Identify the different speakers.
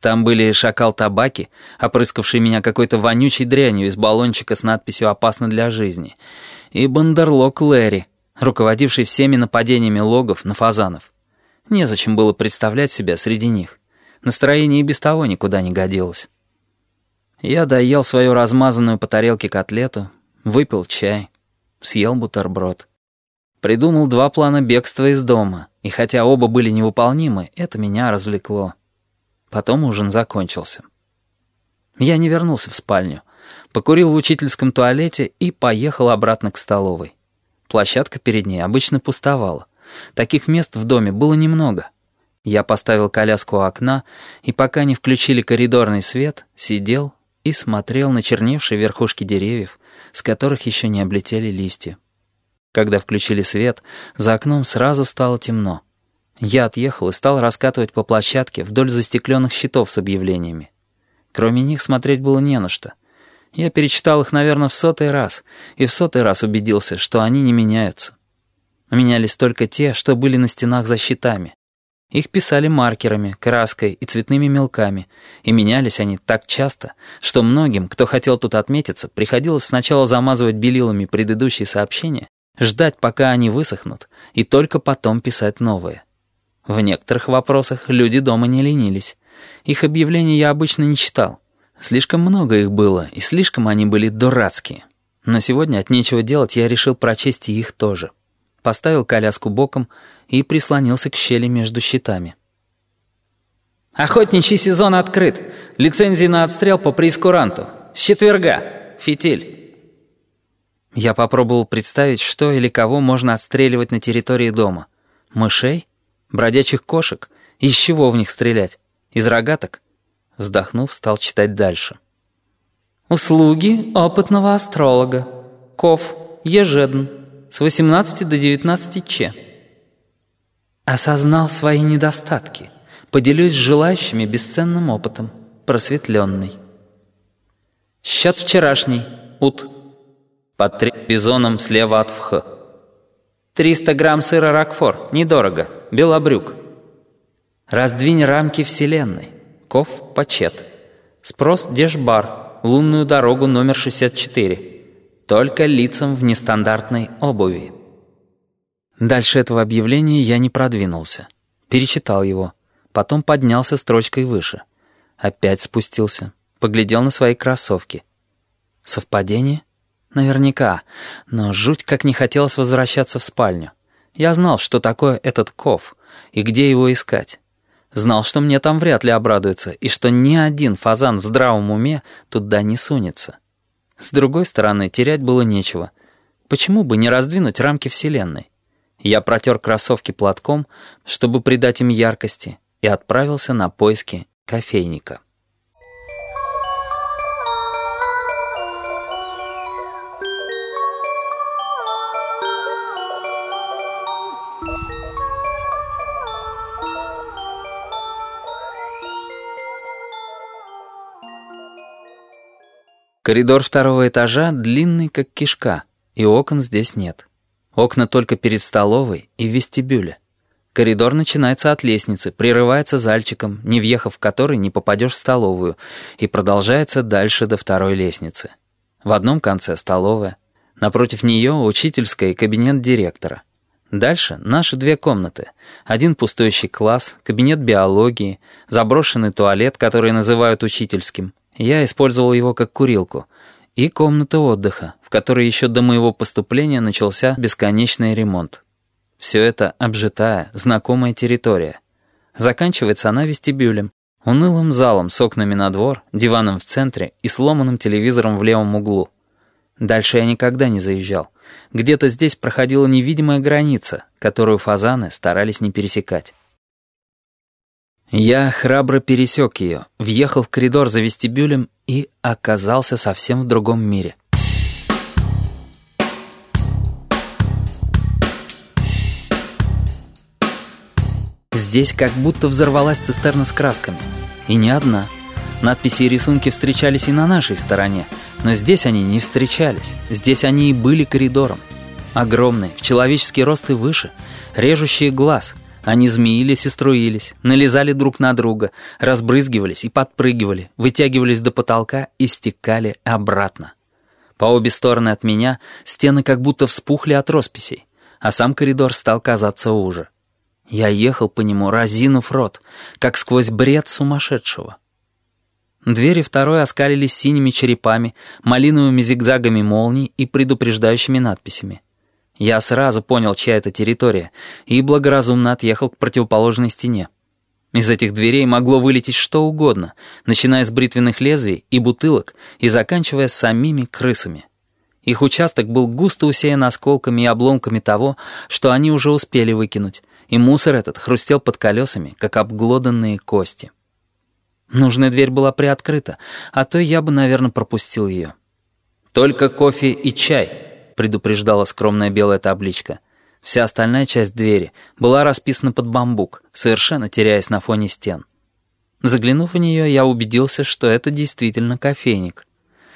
Speaker 1: Там были шакал-табаки, опрыскавший меня какой-то вонючей дрянью из баллончика с надписью «Опасно для жизни», и бандерлог Лэри, руководивший всеми нападениями логов на фазанов. Незачем было представлять себя среди них. Настроение и без того никуда не годилось. Я доел свою размазанную по тарелке котлету, выпил чай, съел бутерброд. Придумал два плана бегства из дома, и хотя оба были невыполнимы, это меня развлекло. Потом ужин закончился. Я не вернулся в спальню. Покурил в учительском туалете и поехал обратно к столовой. Площадка перед ней обычно пустовала. Таких мест в доме было немного. Я поставил коляску у окна, и пока не включили коридорный свет, сидел и смотрел на черневшие верхушки деревьев, с которых еще не облетели листья. Когда включили свет, за окном сразу стало темно. Я отъехал и стал раскатывать по площадке вдоль застекленных щитов с объявлениями. Кроме них смотреть было не на что. Я перечитал их, наверное, в сотый раз, и в сотый раз убедился, что они не меняются. Менялись только те, что были на стенах за щитами. Их писали маркерами, краской и цветными мелками, и менялись они так часто, что многим, кто хотел тут отметиться, приходилось сначала замазывать белилами предыдущие сообщения, ждать, пока они высохнут, и только потом писать новые. В некоторых вопросах люди дома не ленились. Их объявления я обычно не читал. Слишком много их было, и слишком они были дурацкие. Но сегодня от нечего делать я решил прочесть и их тоже. Поставил коляску боком и прислонился к щели между щитами. «Охотничий сезон открыт. Лицензии на отстрел по преискуранту. С четверга. Фитиль». Я попробовал представить, что или кого можно отстреливать на территории дома. Мышей? Бродячих кошек? Из чего в них стрелять? Из рогаток? Вздохнув, стал читать дальше. «Услуги опытного астролога. Ков. Ежедн. С 18 до 19 че». Осознал свои недостатки. Поделюсь с желающими бесценным опытом. Просветленный. Счет вчерашний. Ут. Под три бизоном слева от вх. 300 грамм сыра Рокфор. Недорого. Белобрюк. Раздвинь рамки Вселенной. Ков Почет. Спрос Дешбар. Лунную дорогу номер 64. Только лицам в нестандартной обуви. Дальше этого объявления я не продвинулся. Перечитал его. Потом поднялся строчкой выше. Опять спустился. Поглядел на свои кроссовки. Совпадение? Наверняка. Но жуть как не хотелось возвращаться в спальню. Я знал, что такое этот ков и где его искать. Знал, что мне там вряд ли обрадуются, и что ни один фазан в здравом уме туда не сунется. С другой стороны, терять было нечего. Почему бы не раздвинуть рамки Вселенной? Я протер кроссовки платком, чтобы придать им яркости, и отправился на поиски кофейника. Коридор второго этажа длинный, как кишка, и окон здесь нет. Окна только перед столовой и в вестибюле. Коридор начинается от лестницы, прерывается зальчиком, не въехав в который не попадешь в столовую, и продолжается дальше до второй лестницы. В одном конце столовая, напротив нее учительская и кабинет директора. Дальше наши две комнаты. Один пустующий класс, кабинет биологии, заброшенный туалет, который называют учительским, я использовал его как курилку. И комната отдыха, в которой еще до моего поступления начался бесконечный ремонт. Все это обжитая, знакомая территория. Заканчивается она вестибюлем, унылым залом с окнами на двор, диваном в центре и сломанным телевизором в левом углу. Дальше я никогда не заезжал. Где-то здесь проходила невидимая граница, которую фазаны старались не пересекать. Я храбро пересек ее, въехал в коридор за вестибюлем и оказался совсем в другом мире. Здесь как будто взорвалась цистерна с красками. И не одна. Надписи и рисунки встречались и на нашей стороне, но здесь они не встречались. Здесь они и были коридором. Огромные, в человеческий рост и выше, режущие глаз — Они змеились и струились, налезали друг на друга, разбрызгивались и подпрыгивали, вытягивались до потолка и стекали обратно. По обе стороны от меня стены как будто вспухли от росписей, а сам коридор стал казаться уже. Я ехал по нему, разинув рот, как сквозь бред сумасшедшего. Двери второй оскалились синими черепами, малиновыми зигзагами молний и предупреждающими надписями. Я сразу понял, чья это территория, и благоразумно отъехал к противоположной стене. Из этих дверей могло вылететь что угодно, начиная с бритвенных лезвий и бутылок и заканчивая самими крысами. Их участок был густо усеян осколками и обломками того, что они уже успели выкинуть, и мусор этот хрустел под колесами, как обглоданные кости. Нужная дверь была приоткрыта, а то я бы, наверное, пропустил ее. «Только кофе и чай», — предупреждала скромная белая табличка. Вся остальная часть двери была расписана под бамбук, совершенно теряясь на фоне стен. Заглянув в нее, я убедился, что это действительно кофейник —